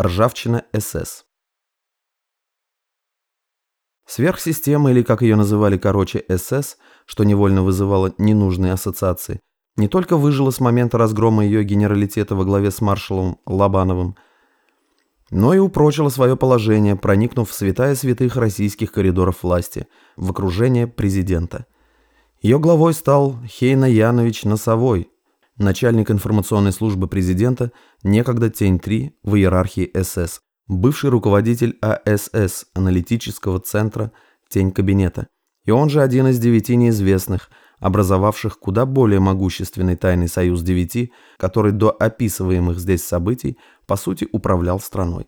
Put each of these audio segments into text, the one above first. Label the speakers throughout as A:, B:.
A: Ржавчина СС. Сверхсистема, или как ее называли короче СС, что невольно вызывало ненужные ассоциации, не только выжила с момента разгрома ее генералитета во главе с маршалом Лобановым, но и упрочила свое положение, проникнув в святая святых российских коридоров власти, в окружение президента. Ее главой стал Хейна Янович Носовой, начальник информационной службы президента, некогда Тень-3 в иерархии СС, бывший руководитель АСС, аналитического центра Тень кабинета, и он же один из девяти неизвестных, образовавших куда более могущественный тайный союз девяти, который до описываемых здесь событий по сути управлял страной.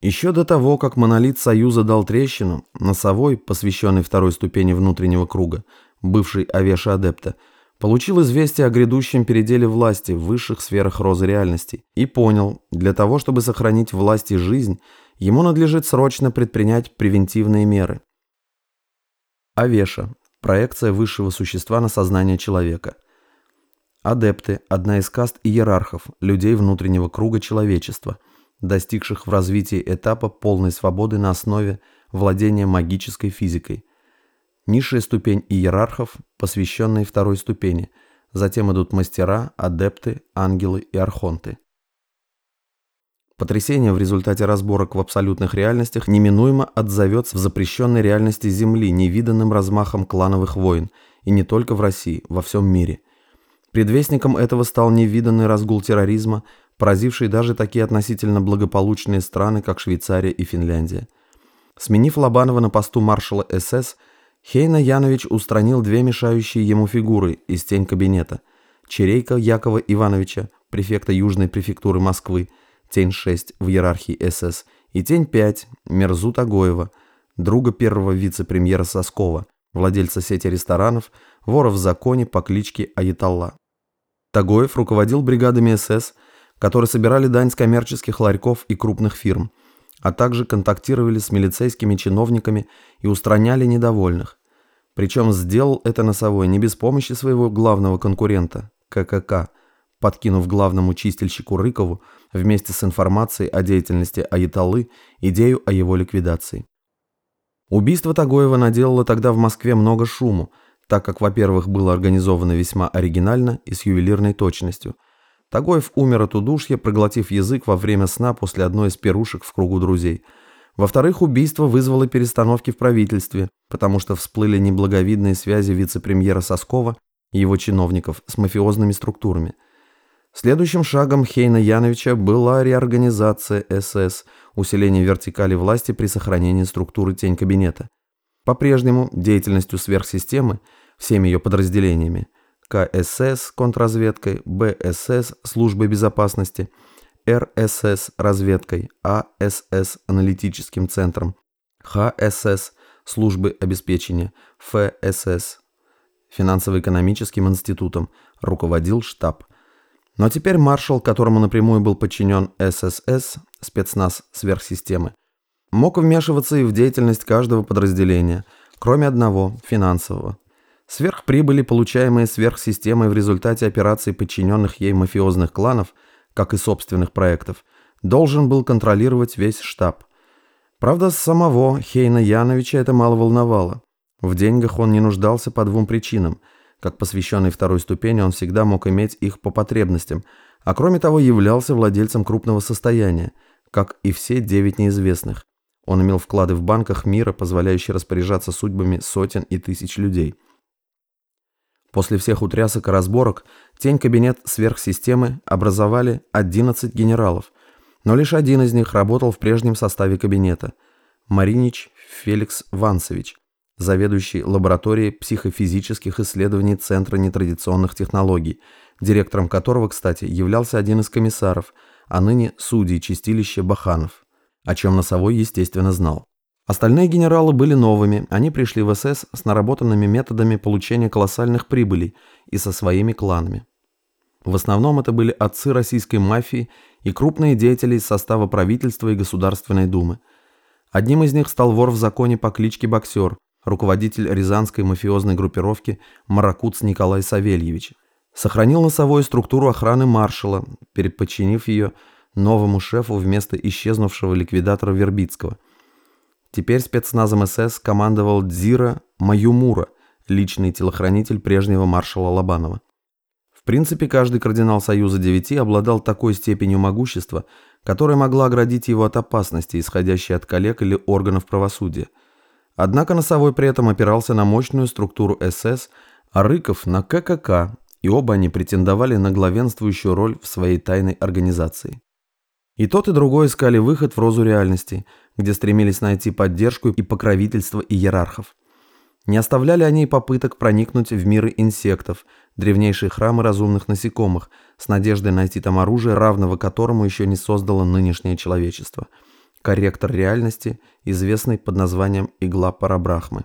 A: Еще до того, как монолит Союза дал трещину, Носовой, посвященный второй ступени внутреннего круга, бывший Авеша Адепта, Получил известие о грядущем переделе власти в высших сферах розы реальностей и понял, для того, чтобы сохранить власть и жизнь, ему надлежит срочно предпринять превентивные меры. Авеша – проекция высшего существа на сознание человека. Адепты – одна из каст иерархов, людей внутреннего круга человечества, достигших в развитии этапа полной свободы на основе владения магической физикой – Низшая ступень иерархов, посвященные второй ступени. Затем идут мастера, адепты, ангелы и архонты. Потрясение в результате разборок в абсолютных реальностях неминуемо отзовется в запрещенной реальности Земли невиданным размахом клановых войн, и не только в России, во всем мире. Предвестником этого стал невиданный разгул терроризма, поразивший даже такие относительно благополучные страны, как Швейцария и Финляндия. Сменив Лобанова на посту маршала СС, Хейна Янович устранил две мешающие ему фигуры из тень кабинета. Черейка Якова Ивановича, префекта Южной префектуры Москвы, тень 6 в иерархии СС, и тень 5 Мерзу Тагоева, друга первого вице-премьера Соскова, владельца сети ресторанов, вора в законе по кличке Аятолла. Тагоев руководил бригадами СС, которые собирали дань с коммерческих ларьков и крупных фирм, а также контактировали с милицейскими чиновниками и устраняли недовольных. Причем сделал это Носовой не без помощи своего главного конкурента, ККК, подкинув главному чистильщику Рыкову вместе с информацией о деятельности Аяталы идею о его ликвидации. Убийство Тагоева наделало тогда в Москве много шуму, так как, во-первых, было организовано весьма оригинально и с ювелирной точностью – Тагоев умер от удушья, проглотив язык во время сна после одной из пирушек в кругу друзей. Во-вторых, убийство вызвало перестановки в правительстве, потому что всплыли неблаговидные связи вице-премьера Соскова и его чиновников с мафиозными структурами. Следующим шагом Хейна Яновича была реорганизация СС, усиление вертикали власти при сохранении структуры тень кабинета. По-прежнему деятельностью сверхсистемы, всеми ее подразделениями – КСС контрразведкой, БСС службой безопасности, РСС разведкой, АСС аналитическим центром, ХСС службы обеспечения, ФСС финансово-экономическим институтом, руководил штаб. Но теперь маршал, которому напрямую был подчинен ССС, спецназ сверхсистемы, мог вмешиваться и в деятельность каждого подразделения, кроме одного, финансового. Сверхприбыли, получаемые сверхсистемой в результате операций подчиненных ей мафиозных кланов, как и собственных проектов, должен был контролировать весь штаб. Правда, самого Хейна Яновича это мало волновало. В деньгах он не нуждался по двум причинам. Как посвященный второй ступени он всегда мог иметь их по потребностям, а кроме того являлся владельцем крупного состояния, как и все девять неизвестных. Он имел вклады в банках мира, позволяющие распоряжаться судьбами сотен и тысяч людей. После всех утрясок и разборок тень-кабинет сверхсистемы образовали 11 генералов, но лишь один из них работал в прежнем составе кабинета – Маринич Феликс Вансович, заведующий лабораторией психофизических исследований Центра нетрадиционных технологий, директором которого, кстати, являлся один из комиссаров, а ныне судей чистилища Баханов, о чем Носовой, естественно, знал. Остальные генералы были новыми, они пришли в СС с наработанными методами получения колоссальных прибылей и со своими кланами. В основном это были отцы российской мафии и крупные деятели из состава правительства и Государственной Думы. Одним из них стал вор в законе по кличке Боксер, руководитель рязанской мафиозной группировки Маракуц Николай Савельевич. Сохранил носовую структуру охраны маршала, переподчинив ее новому шефу вместо исчезнувшего ликвидатора Вербицкого. Теперь спецназом СС командовал Дзира Маюмура, личный телохранитель прежнего маршала Лобанова. В принципе, каждый кардинал Союза Девяти обладал такой степенью могущества, которая могла оградить его от опасности, исходящей от коллег или органов правосудия. Однако Носовой при этом опирался на мощную структуру СС, а Рыков на ККК, и оба они претендовали на главенствующую роль в своей тайной организации. И тот, и другой искали выход в розу реальности, где стремились найти поддержку и покровительство иерархов. Не оставляли они и попыток проникнуть в миры инсектов, древнейшие храмы разумных насекомых, с надеждой найти там оружие, равного которому еще не создало нынешнее человечество. Корректор реальности, известный под названием «Игла Парабрахмы».